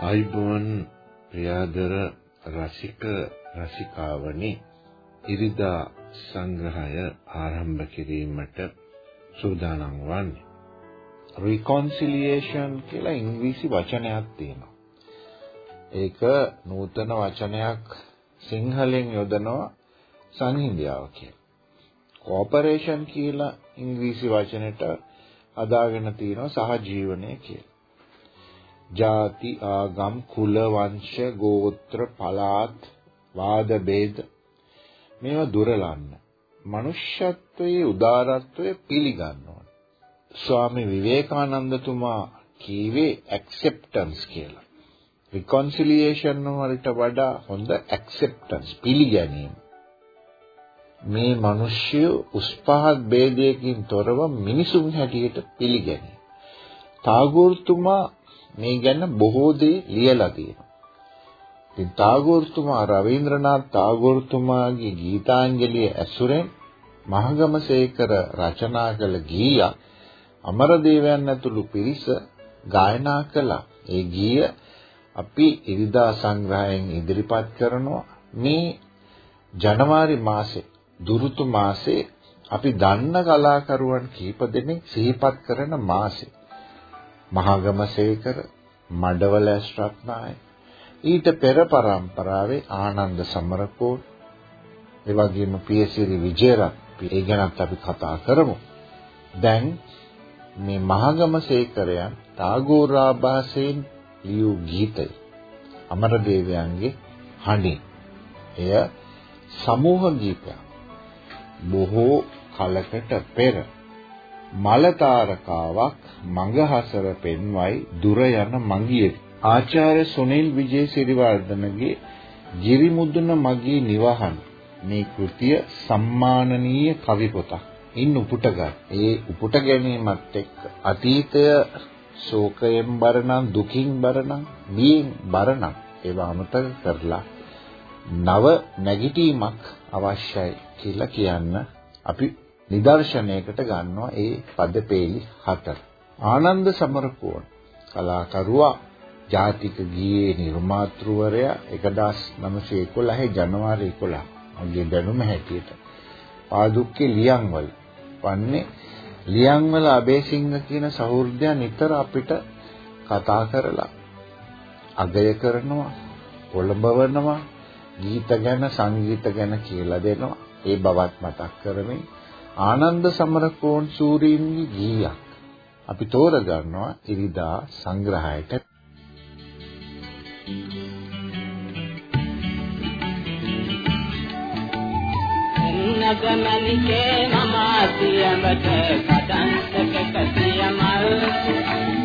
ආයිබෝන් ප්‍රියාදර රසික රසිකාවනි ඉරිදා සංග්‍රහය ආරම්භ කිරීමට සූදානම් වන්නේ. Reconciliation කියලා ඉංග්‍රීසි වචනයක් තියෙනවා. ඒක නූතන වචනයක් සිංහලෙන් යොදනවා සංහිඳියාව කියලා. කෝපරේෂන් කියලා ඉංග්‍රීසි වචනෙට අදාගෙන තියෙනවා සහජීවනය කියලා. ಜಾති ආගම් කුල වංශ ගෝත්‍ර පලාත් වාද ભેද මේවා දුරලන්න. මනුෂ්‍යත්වයේ උදාරත්වය පිළිගන්නවා. ස්වාමි විවේකානන්දතුමා කීවේ ඇක්සෙප්ටන්ස් කියලා. රිකන්සිලියේෂන් වලට වඩා හොඳ ඇක්සෙප්ටන්ස් පිළිගැනීම. මේ මිනිස්සු උස් පහත් ભેදයකින් තොරව මිනිසුන් හැටියට පිළිගැනේ. තාගෝර්තුමා මේ ගැන බොහෝ දේ ලියලා තියෙනවා. ඉතින් ටාගෝර්තුමා රවීන්ද්‍රනාත් ටාගෝර්තුමාගේ ගීතාංජලිය ඇසුරෙන් මහගමසේකර රචනා කළ ගීයක් අමරදේවයන් ඇතුළු පිරිස ගායනා කළා. ඒ ගීය අපි ඉරිදා සංග්‍රහයෙන් ඉදිරිපත් කරනවා මේ ජනවාරි මාසේ දුරුතු මාසේ අපි දන්න කලාකරුවන් කීප දෙනෙක් සිහිපත් කරන මාසේ මහගමසේකර මඩවල ශ්‍රත්නාය. ඊට පෙර පරම්පරාවේ ආනන්ද සමරකෝන් ඒ වගේම පියසිරි විජේරත් ඒ ගැනත් අපි කතා කරමු. දැන් මේ මහගමසේකරයන් ටාගෝර් ආభాසයෙන් ලියූ ගීතය අමරදේවයන්ගේ හඬින්. එය සමූහ ගීතයක්. බොහෝ කලකට පෙර මලතාරකාවක් මඟහසර පෙන්වයි දුර යන මගියෙක් ආචාර්ය සුනිල් විජේසිරිවර්ධනගේ ගිරිමුදුන මගී නිවහන මේ කෘතිය සම්මානනීය කවි පොතක්. ඉන් උපුටගත්. ඒ උපුට ගැනීමත් එක්ක අතීතය ශෝකයෙන් බරනම් දුකින් බරනම් බියෙන් බරනම් ඒවා අමතක කරලා නව නැගිටීමක් අවශ්‍යයි කියලා කියන්න අපි නිදර්ශනයකට ගන්නවා ඒ පදපේලි හතර. ආනන්ද සමරකෝන් කලාකරුවා ජාතික ගීයේ නිර්මාතෘවරයා 1911 ජනවාරි 11 මගේ දැනුම හැටියට. පාදුක්කේ ලියන්වල වන්නේ ලියන්වල අබේසිංහ කියන සහෘදයා නිතර අපිට කතා කරලා අගය කරනවා පොළඹවනවා ගීත ගැන සංගීත ගැන කියලා දෙනවා. ඒ බවත් මතක් කරමින් ආනන්ද සමරකෝන් සූරීන්ගේ ගීයක්. අපි තෝරගන්නවා ඉරිදා සංග්‍රහයට. නගමනිකේ මම සියඹට කදන්තක කසියමල්.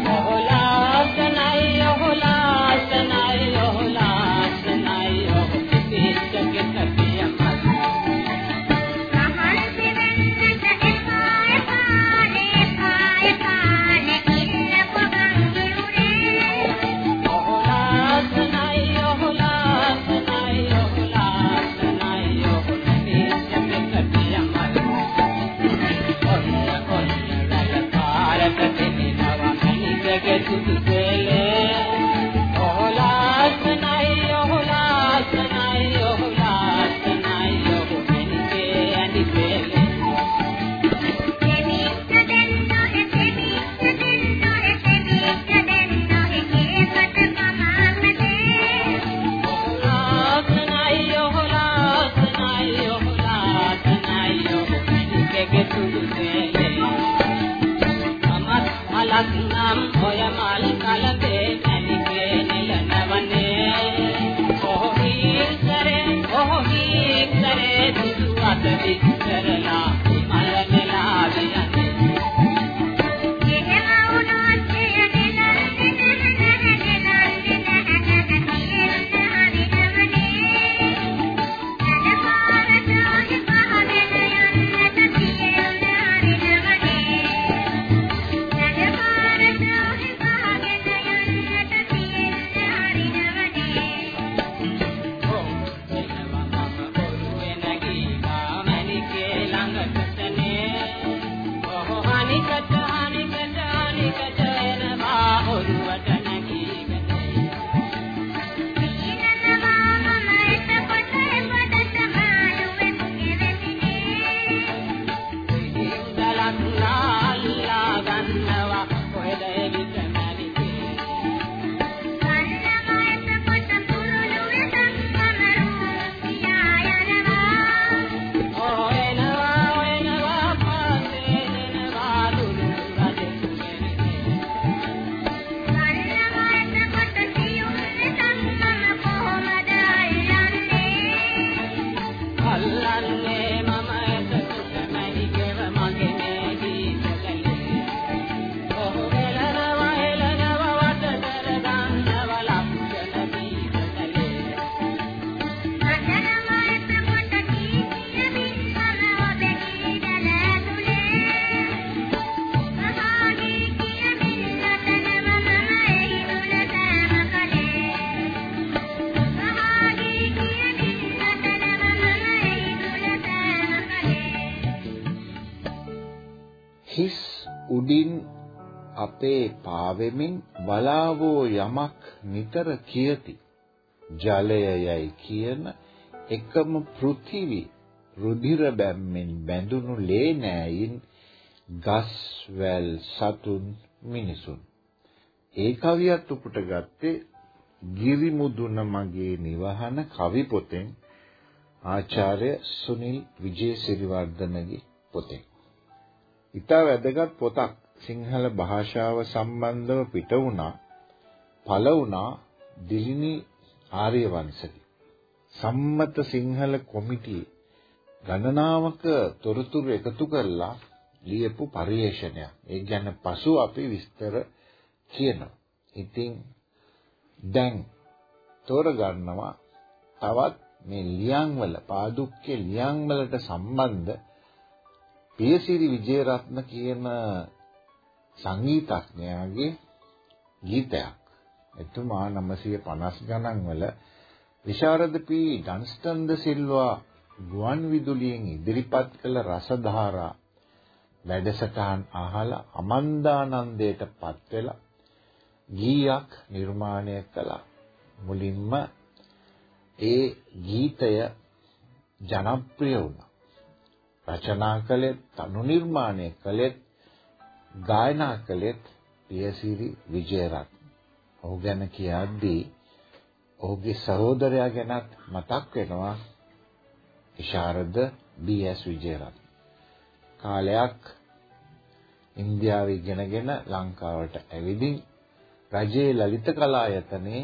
පාවෙමින් බලාවෝ යමක් නිතර කියති. ජලය යයි කියන එකම පෘථිවි රුධිර බැම්මෙන් බැඳුණු ලේ නෑයින් ගස් වැල් සතුන් මිනිසුන්. ඒ කවියත් උපුට ගත්තේ ගිරි මුදුන මගේ නිවහන කවි පොතෙන් ආචාර්ය සුනිල් විජේසිරිවර්ධනගේ පොතෙන්. ඊට වැදගත් පොතක්. සිංහල භාෂාව සම්බන්ධව පිට වුණා පළ වුණා දිලිනි ආර්යවංශගේ සම්මත සිංහල කොමිටියේ ගණනාවක තොරතුරු එකතු කරලා ලියපු පරිේශනයක්. ඒ කියන්නේ පසු අපි විස්තර කියනවා. ඉතින් දැන් තෝරගන්නවා තවත් මේ ලියන් වල පාදුක්කේ ලියන් වලට සම්බන්ධ පියසිරි විජේරත්න කියන සංගීතඥයාගේ ගීතයක්. එතුමා 950 ගණන් වල විශාරද පී ඩන්ස්ටන් ද සිල්වා ගුවන් විදුලියෙන් ඉදිරිපත් කළ රසධාරා වැඩසටහන් අහලා අමන්දානන්දයට පත් වෙලා ගීයක් නිර්මාණය කළා. මුලින්ම ඒ ගීතය ජනප්‍රිය වුණා. රචනා කළේ තනු නිර්මාණය කළේ ගායනා කළේ පියසිරි විජේරත්න. ඔහු ගැන කියද්දී ඔහුගේ සහෝදරයා ගැනත් මතක් වෙනවා ඉෂාරද බී.එස්. විජේරත්න. කාලයක් ඉන්දියාවේ ඉගෙනගෙන ලංකාවට ඇවිදින් රජයේ ලලිත කලායතනයේ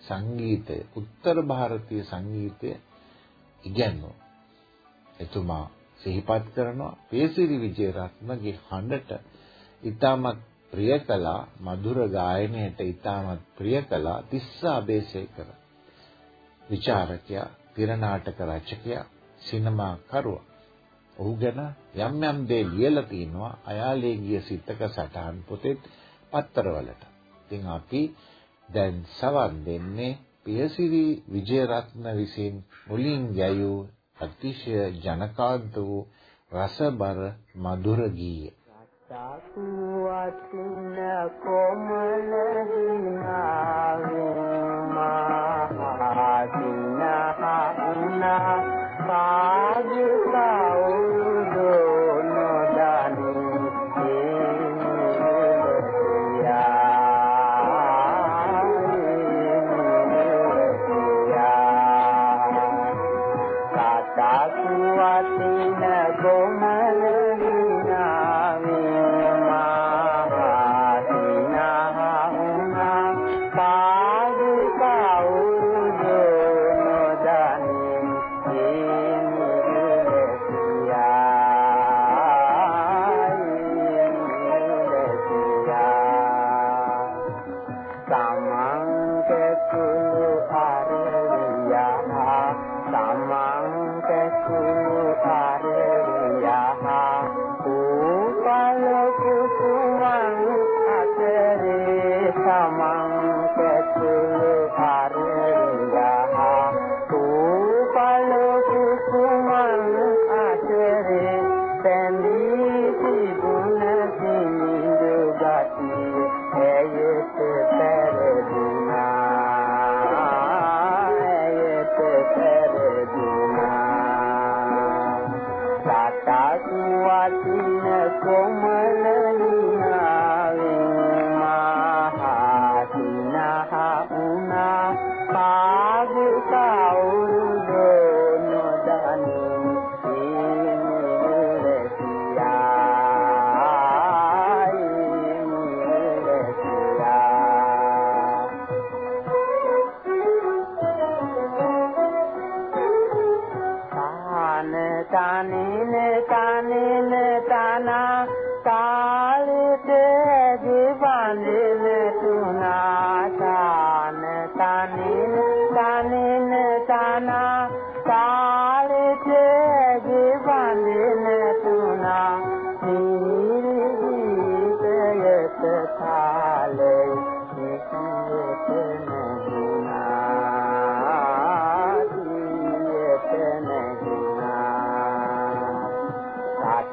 සංගීතය උත්තර ಭಾರತೀಯ සංගීතය ඉගෙනුවා. එතුමා සිහිපත් කරනවා පේසිරි විජේරත්නගේ හඬට ඊටමත් ප්‍රිය කළා. මధుර ගායනයට ඊටමත් ප්‍රිය කළා. තිස්ස අබේසේකර විචාරකයා තිර නාටක රචකයා සිනමා කරුවා. ඔහු ගැන යම් යම් දේ ලියලා තිනවා. අයාලේ ගිය සිතක සටහන් පොතේ පත්තරවලට. ඉතින් අපි දැන් සවන් දෙන්නේ පියසිරි විජේරත්න විසින් මුලින් ගැයූ අතිශය ජනකාන්ත වූ රසබර මధుර ගීය. සාකුවත්න කොමල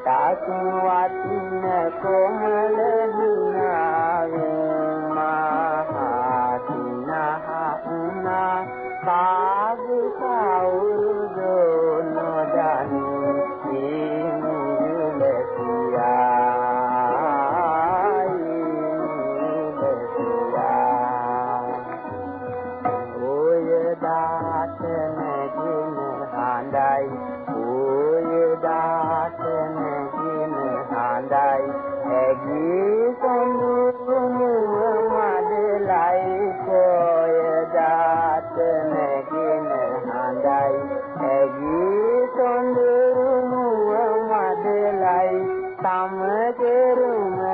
දසුවත් කොමල දිනාවේ තම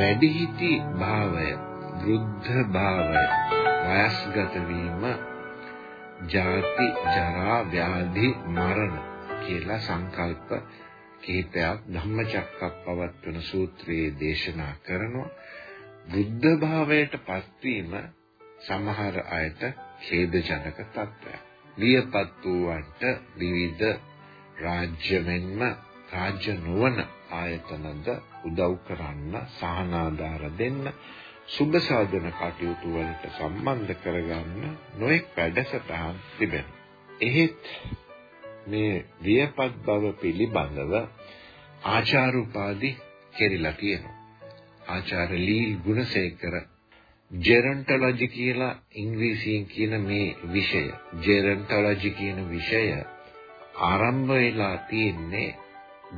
වැඩිහිටි භාවය, වෘද්ධ භාවය, වයස්ගත වීම, ජාති, ජරා, ව්‍යාධි, මරණ කියලා සංකල්ප කිහිපයක් ධම්මචක්කප්පවත්තන සූත්‍රයේ දේශනා කරනවා. බුද්ධ භාවයට පත්වීම සමහර අයට ඛේදජනක තත්ත්වයක්. වියපත් වූවන්ට විවිධ රාජ්‍ය මෙන්ම රාජ්‍ය නොවන ආයතනද උදව් කරන්න සහනාධාර දෙන්න සුබ සාධන කටයුතු වලට සම්බන්ධ කරගන්න නොඑක් වැඩසටහන් තිබෙනවා. එහෙත් මේ වියපත් බව පිළිබඳව ආචාර උපාධි කෙරිලා තියෙනවා. ආචාර්ය ලීල් ගුණසේකර ජෙරන්ටොලොජි කියලා ඉංග්‍රීසියෙන් කියන මේ විෂය ජෙරන්ටොලොජි කියන විෂය ආරම්භ වෙලා තියෙන්නේ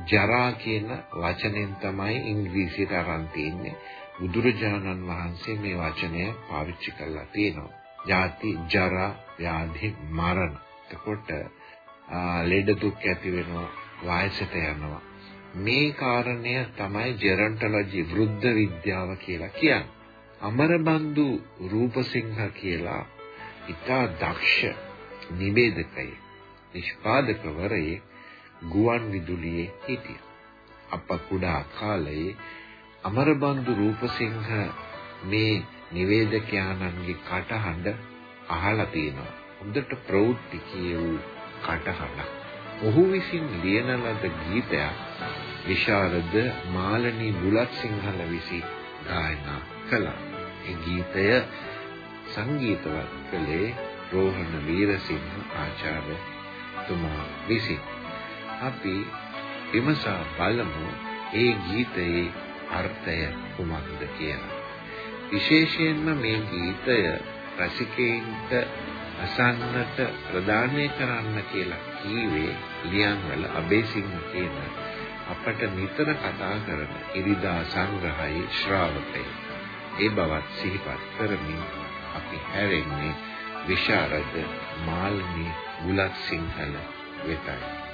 ජරා කියන වචනෙන් තමයි ඉංග්‍රීසියට අරන් තින්නේ. බුදුරජාණන් වහන්සේ මේ වචනය පාවිච්චි කරලා තියෙනවා. ජාති, ජරා, ව්‍යාධි, මරණ. එතකොට ලෙඩ දුක් ඇති වෙනවා, වයසට යනවා. මේ කාරණය තමයි ජෙරන්ටොලොජි වෘද්ධ විද්‍යාව කියලා කියන්නේ. අමරබන්දු රූපසිංහ කියලා ඉතා දක්ෂ නිවේදකයෙක් නිෂ්පාදකවරයෙක් ගුවන් විදුලියේ හිටියා. අප කුඩා කාලයේ අමරබන්දු රූපසිංහ මේ නිවේදකයාණන්ගේ කටහඬ අහලා තියෙනවා. හොඳට ප්‍රවෘත්ති කියවූ කටහඬ. ඔහු විසින් ලියන ලද ගීතයක් විශාරද මාලනී බුලත් සිංහල විසින් ගායනා කළා. ඒ ගීතය සංගීතවත් කළේ රෝහණ වීරසිංහ ආචාර්යතුමා විසින්. අපි විමසා බලමු ඒ ගීතයේ අර්ථය කුමක්ද කියලා. විශේෂයෙන්ම මේ ගීතය රසිකයින්ට අසන්නට ප්‍රදානය කරන්න කියලා කීවේ ලියන්වල අබේසිංහ කියන අපට නිතර කතා කරන ඉරිදා සංග්‍රහයේ ශ්‍රාවකය. ඒ බවත් සිහිපත් කරමින් අපි හැරෙන්නේ විශාරද මාල්නී බුලත් සිංහල වෙතයි.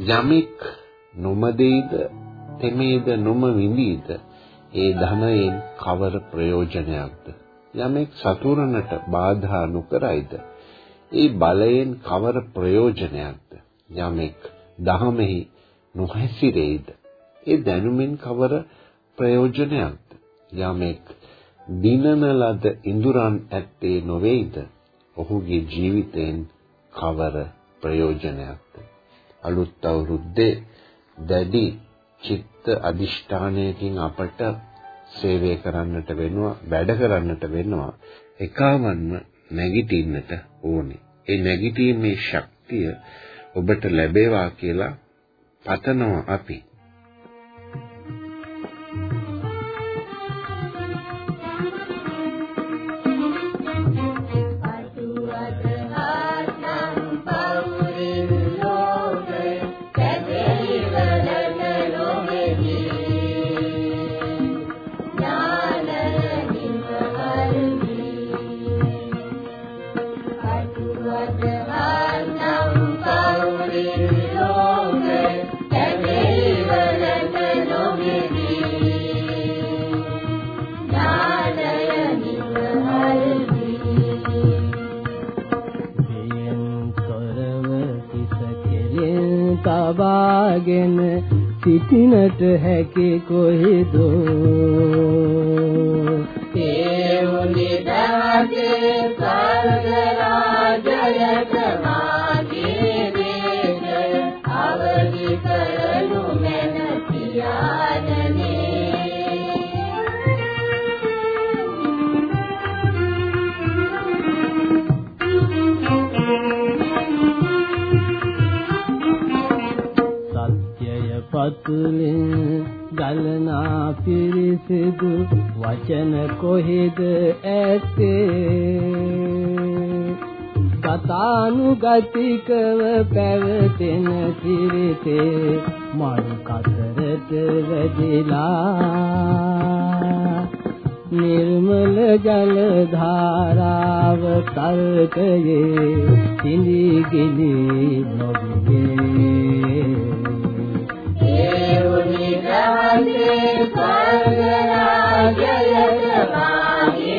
යමෙක් නොමදෙයිද තෙමේද නොම විඳීද ඒ ධනයෙන් කවර ප්‍රයෝජනයක්ද? යමෙක් සතුරනට බාධා නොකරයිද? ඒ බලයෙන් කවර ප්‍රයෝජනයක්ද? යමෙක් දහමෙහි නොහැසිරෙයිද ඒ දැනුමින් කවර ප්‍රයෝජනයක්ද? යමෙක් දිනන ලද ඉඳුරන් ඇත්තේ නොවේද? ඔහුගේ ජීවිතයෙන් කවර ප්‍රයෝජනයක්ද? අලුත් අවුරුද්දේ දැඩි චිත්ත අදිෂ්ඨානයකින් අපට සේවය කරන්නට වෙනවා වැඩ කරන්නට වෙනවා. එකවන්ම නැගිටින්නට ඕනේ. ඒ නැගිටීමේ ශක්තිය ඔබට ලැබේවා කියලා පතනවා අපි. තබාගෙන සිටිනට හැකි කොහෙදෝ? ඒ උනි දවසේ ස්වර්ග පතුලෙන් ගලනා පිරිසිදු වචන කොහෙද ඇත්තේ? කතානුගතිකව පැවතෙන සිරිතේ මරු කතරට වැදිලා. නිර්මල ජල ධාරාව තල්කයේ සිඳි ගිලි නොබියේ දේවනි ගානේ ස්වර්ගරාජයට पाना जल पामे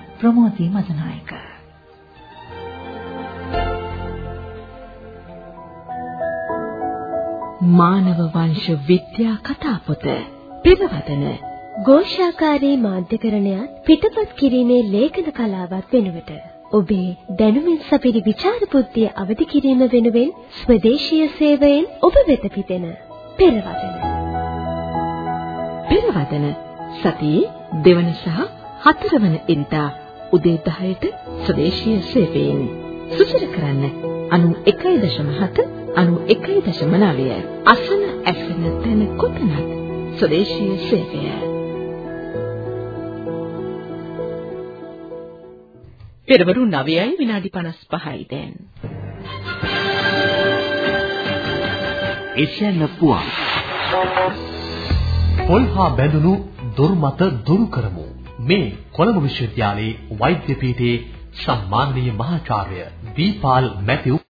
ප්‍රමෝදී මදනායක මානව වංශ විද්‍යා කතාපොත පෙරවදන ഘോഷාකාරී මාධ්‍යකරණයත් පිටපත් කිරීමේ ලේඛන කලාවත් වෙනුවට ඔබේ දැනුමින් සපිරි විචාර බුද්ධිය අවදි කිරීම වෙනුවෙන් ස්වදේශීය සේවයෙන් ඔබ වෙත පිටෙන පෙරවදන. පෙරවදන සතියේ දෙවන සහ හතරවන ඉරිදා උදේ 10ට ස්වදේශීය සේවයෙන්. සුසර කරන්න 91.7 91.9 අසන ඇසෙන තැන කොතනත් ස්වදේශීය සේවය. පෙරවරු 9යි විනාඩි 55යි දැන්. එෂියන් පුවන් පොල්හා බැඳුණු දුර්මත දුරු කරමු මේ කොළඹ විශ්වවිද්‍යාලයේ වෛද්‍ය පීඨයේ සම්මානනීය මහාචාර්ය දීපාල් මැතිව්